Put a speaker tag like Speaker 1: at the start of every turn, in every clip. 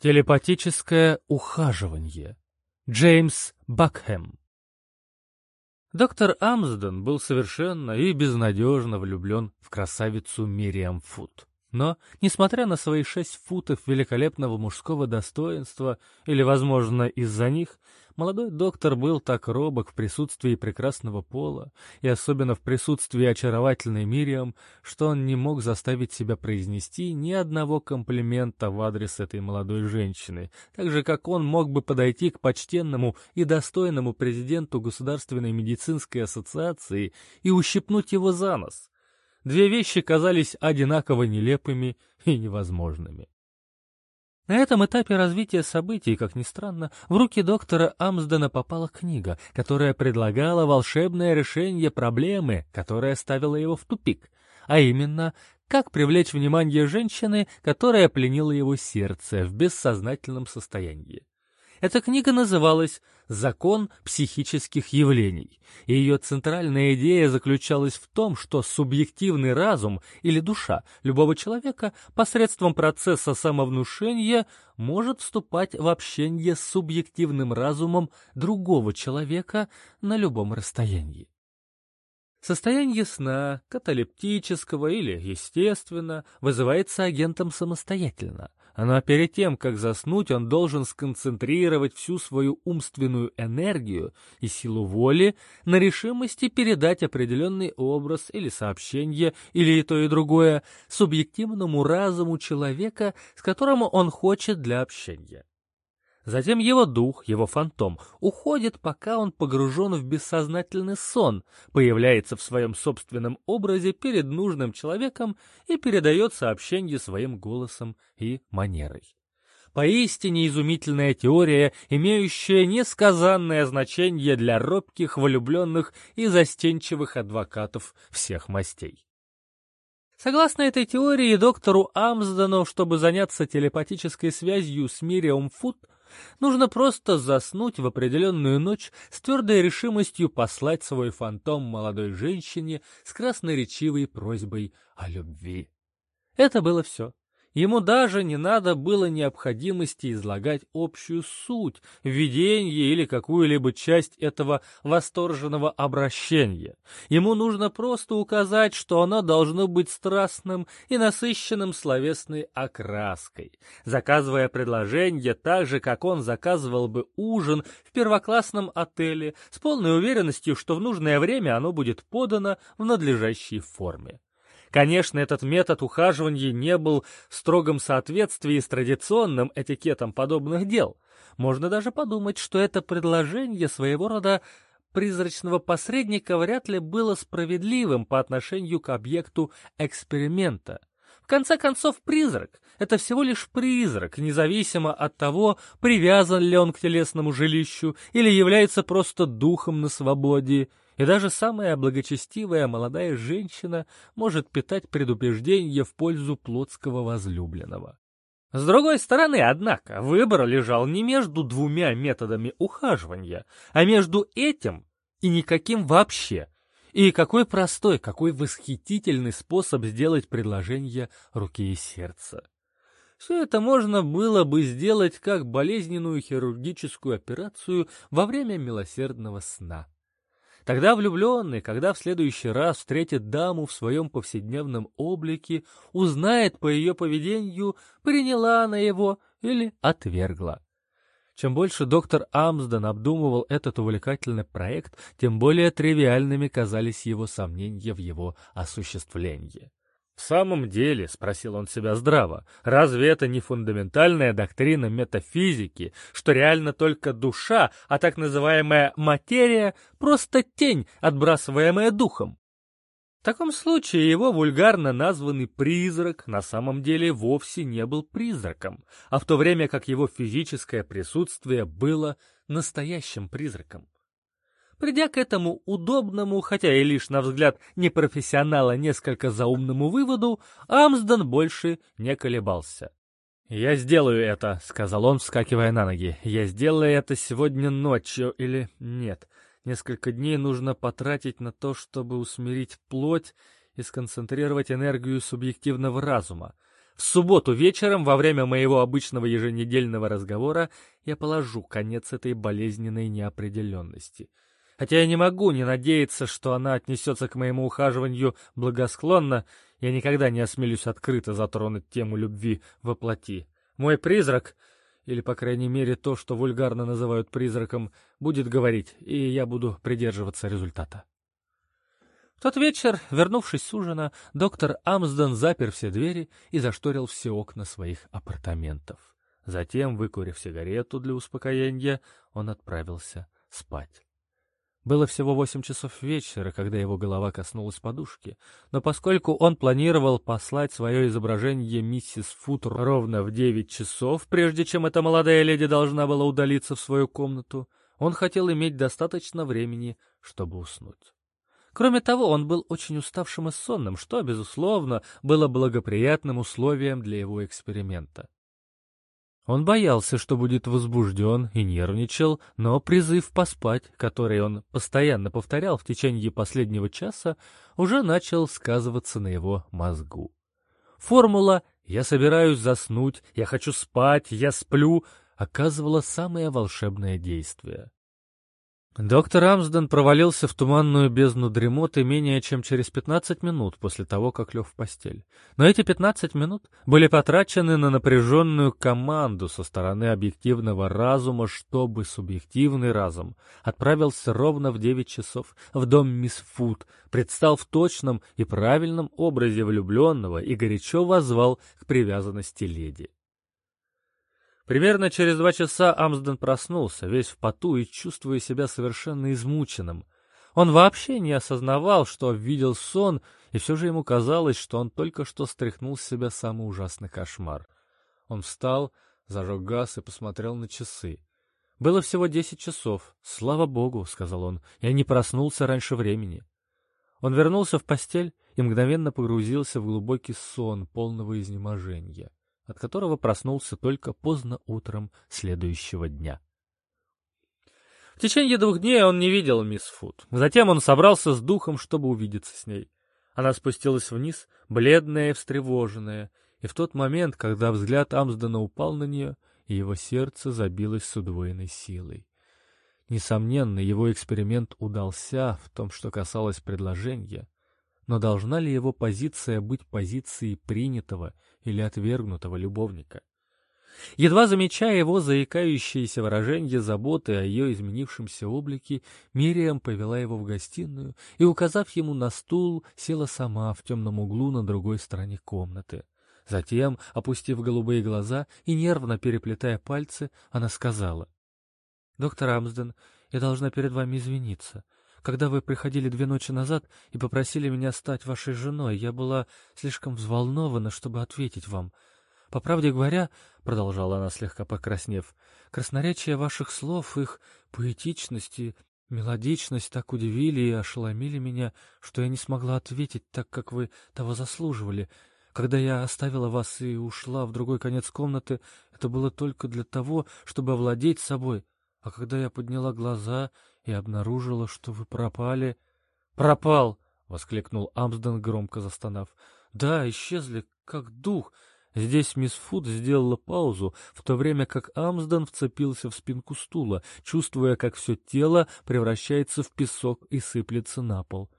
Speaker 1: Телепатическое ухаживание. Джеймс Бакхэм. Доктор Амсден был совершенно и безнадежно влюблен в красавицу Мириам Фуд. Но, несмотря на свои шесть футов великолепного мужского достоинства, или, возможно, из-за них, Молодой доктор был так робок в присутствии прекрасного пола, и особенно в присутствии очаровательной Мириам, что он не мог заставить себя произнести ни одного комплимента в адрес этой молодой женщины, так же, как он мог бы подойти к почтенному и достойному президенту Государственной медицинской ассоциации и ущипнуть его за нос. Две вещи казались одинаково нелепыми и невозможными. На этом этапе развития событий, как ни странно, в руки доктора Амсдена попала книга, которая предлагала волшебное решение проблемы, которая ставила его в тупик, а именно, как привлечь внимание женщины, которая пленила его сердце в бессознательном состоянии. Эта книга называлась «Закон психических явлений», и ее центральная идея заключалась в том, что субъективный разум или душа любого человека посредством процесса самовнушения может вступать в общение с субъективным разумом другого человека на любом расстоянии. Состояние сна, каталептического или естественно, вызывается агентом самостоятельно, но перед тем, как заснуть, он должен сконцентрировать всю свою умственную энергию и силу воли на решимости передать определенный образ или сообщение, или и то, и другое, субъективному разуму человека, с которым он хочет для общения. Затем его дух, его фантом, уходит, пока он погружен в бессознательный сон, появляется в своем собственном образе перед нужным человеком и передает сообщение своим голосом и манерой. Поистине изумительная теория, имеющая несказанное значение для робких, влюбленных и застенчивых адвокатов всех мастей. Согласно этой теории, доктору Амсдену, чтобы заняться телепатической связью с Мириам Фуд, Нужно просто заснуть в определенную ночь с твердой решимостью послать свой фантом молодой женщине с красноречивой просьбой о любви. Это было все. Ему даже не надо было необходимости излагать общую суть, видение или какую-либо часть этого восторженного обращения. Ему нужно просто указать, что оно должно быть страстным и насыщенным словесной окраской. Заказывая предложение так же, как он заказывал бы ужин в первоклассном отеле, с полной уверенностью, что в нужное время оно будет подано в надлежащей форме. Конечно, этот метод ухаживания не был в строгом соответствии с традиционным этикетом подобных дел. Можно даже подумать, что это предложение своего рода призрачного посредника вряд ли было справедливым по отношению к объекту эксперимента. В конце концов, призрак — это всего лишь призрак, независимо от того, привязан ли он к телесному жилищу или является просто духом на свободе и даже самая благочестивая молодая женщина может питать предубеждение в пользу плотского возлюбленного. С другой стороны, однако, выбор лежал не между двумя методами ухаживания, а между этим и никаким вообще. И какой простой, какой восхитительный способ сделать предложение руки и сердца. Все это можно было бы сделать как болезненную хирургическую операцию во время милосердного сна. Тогда влюбленный, когда в следующий раз встретит даму в своем повседневном облике, узнает по ее поведению, приняла она его или отвергла. Чем больше доктор Амсден обдумывал этот увлекательный проект, тем более тривиальными казались его сомнения в его осуществлении. «В самом деле, — спросил он себя здраво, — разве это не фундаментальная доктрина метафизики, что реально только душа, а так называемая материя — просто тень, отбрасываемая духом? В таком случае его вульгарно названный призрак на самом деле вовсе не был призраком, а в то время как его физическое присутствие было настоящим призраком. Придя к этому удобному, хотя и лишь на взгляд непрофессионала несколько заумному выводу, Амсден больше не колебался. «Я сделаю это», — сказал он, вскакивая на ноги. «Я сделаю это сегодня ночью или нет. Несколько дней нужно потратить на то, чтобы усмирить плоть и сконцентрировать энергию субъективного разума. В субботу вечером, во время моего обычного еженедельного разговора, я положу конец этой болезненной неопределенности. Хотя я не могу не надеяться, что она отнесется к моему ухаживанию благосклонно, я никогда не осмелюсь открыто затронуть тему любви во плоти. Мой призрак, или, по крайней мере, то, что вульгарно называют призраком, будет говорить, и я буду придерживаться результата. В тот вечер, вернувшись с ужина, доктор Амсден запер все двери и зашторил все окна своих апартаментов. Затем, выкурив сигарету для успокоения, он отправился спать. Было всего восемь часов вечера, когда его голова коснулась подушки, но поскольку он планировал послать свое изображение миссис Футер ровно в девять часов, прежде чем эта молодая леди должна была удалиться в свою комнату, он хотел иметь достаточно времени, чтобы уснуть. Кроме того, он был очень уставшим и сонным, что, безусловно, было благоприятным условием для его эксперимента. Он боялся, что будет возбужден и нервничал, но призыв поспать, который он постоянно повторял в течение последнего часа, уже начал сказываться на его мозгу. Формула «я собираюсь заснуть», «я хочу спать», «я сплю» оказывала самое волшебное действие. Доктор Амсден провалился в туманную бездну дремоты менее чем через 15 минут после того, как лег в постель. Но эти 15 минут были потрачены на напряженную команду со стороны объективного разума, чтобы субъективный разум отправился ровно в 9 часов в дом мисс Фуд, предстал в точном и правильном образе влюбленного и горячо возвал к привязанности леди. Примерно через два часа Амсден проснулся, весь в поту и чувствуя себя совершенно измученным. Он вообще не осознавал, что видел сон, и все же ему казалось, что он только что стряхнул с себя самый ужасный кошмар. Он встал, зажег газ и посмотрел на часы. «Было всего десять часов. Слава богу», — сказал он, — «я не проснулся раньше времени». Он вернулся в постель и мгновенно погрузился в глубокий сон полного изнеможения от которого проснулся только поздно утром следующего дня. В течение двух дней он не видел мисс Фуд. Затем он собрался с духом, чтобы увидеться с ней. Она спустилась вниз, бледная и встревоженная, и в тот момент, когда взгляд Амсдена упал на нее, его сердце забилось с удвоенной силой. Несомненно, его эксперимент удался в том, что касалось предложения, но должна ли его позиция быть позицией принятого или отвергнутого любовника? Едва замечая его заикающееся выражение заботы о ее изменившемся облике, Мириам повела его в гостиную и, указав ему на стул, села сама в темном углу на другой стороне комнаты. Затем, опустив голубые глаза и нервно переплетая пальцы, она сказала, «Доктор Амсден, я должна перед вами извиниться. Когда вы приходили две ночи назад и попросили меня стать вашей женой, я была слишком взволнована, чтобы ответить вам. По правде говоря, — продолжала она, слегка покраснев, — красноречие ваших слов, их поэтичность и мелодичность так удивили и ошеломили меня, что я не смогла ответить так, как вы того заслуживали. Когда я оставила вас и ушла в другой конец комнаты, это было только для того, чтобы овладеть собой. А когда я подняла глаза и обнаружила, что вы пропали. Пропал! воскликнул Амсден, громко застонав. Да, исчезли, как дух. Здесь мисс Фуд сделала паузу, в то время как Амсден вцепился в спинку стула, чувствуя, как все тело превращается в песок и сыплется на пол.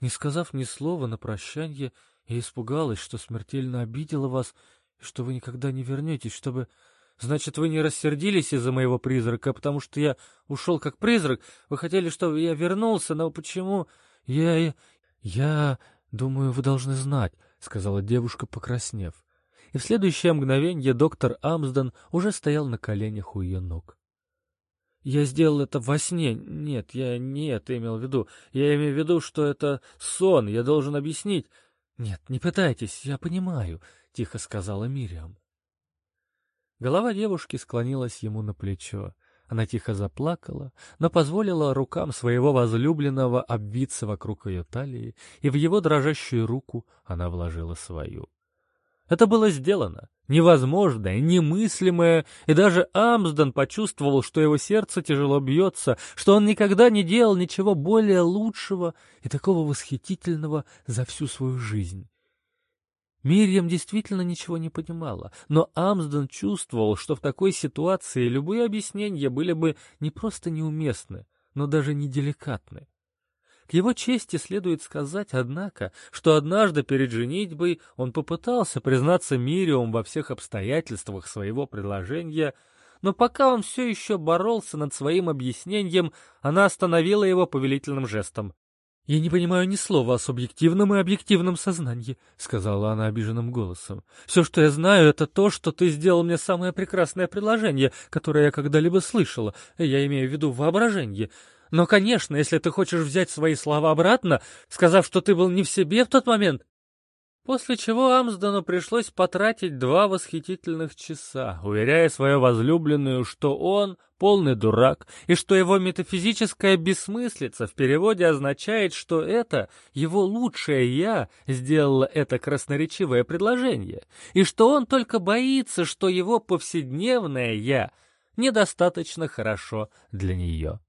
Speaker 1: Не сказав ни слова на прощанье, я испугалась, что смертельно обидела вас и что вы никогда не вернетесь, чтобы Значит, вы не рассердились из-за моего призрака, потому что я ушел как призрак? Вы хотели, чтобы я вернулся, но почему? Я... я... думаю, вы должны знать, — сказала девушка, покраснев. И в следующее мгновение доктор Амсден уже стоял на коленях у ее ног. Я сделал это во сне. Нет, я не это имел в виду. Я имею в виду, что это сон. Я должен объяснить. Нет, не пытайтесь, я понимаю, — тихо сказала Мириам. Голова девушки склонилась ему на плечо. Она тихо заплакала, но позволила рукам своего возлюбленного обвиться вокруг ее талии, и в его дрожащую руку она вложила свою. Это было сделано, невозможное, немыслимое, и даже Амсден почувствовал, что его сердце тяжело бьется, что он никогда не делал ничего более лучшего и такого восхитительного за всю свою жизнь. Мирьям действительно ничего не понимала, но Амсден чувствовал, что в такой ситуации любые объяснения были бы не просто неуместны, но даже неделикатны. К его чести следует сказать, однако, что однажды перед женитьбой он попытался признаться Мириум во всех обстоятельствах своего предложения, но пока он все еще боролся над своим объяснением, она остановила его повелительным жестом. «Я не понимаю ни слова о субъективном и объективном сознании», — сказала она обиженным голосом. «Все, что я знаю, это то, что ты сделал мне самое прекрасное предложение, которое я когда-либо слышала. Я имею в виду воображение. Но, конечно, если ты хочешь взять свои слова обратно, сказав, что ты был не в себе в тот момент, После чего Амсдену пришлось потратить два восхитительных часа, уверяя свою возлюбленную, что он полный дурак, и что его метафизическая бессмыслица в переводе означает, что это его лучшее «я» сделало это красноречивое предложение, и что он только боится, что его повседневное «я» недостаточно хорошо для нее.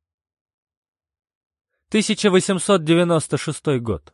Speaker 1: 1896 год.